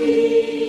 thee.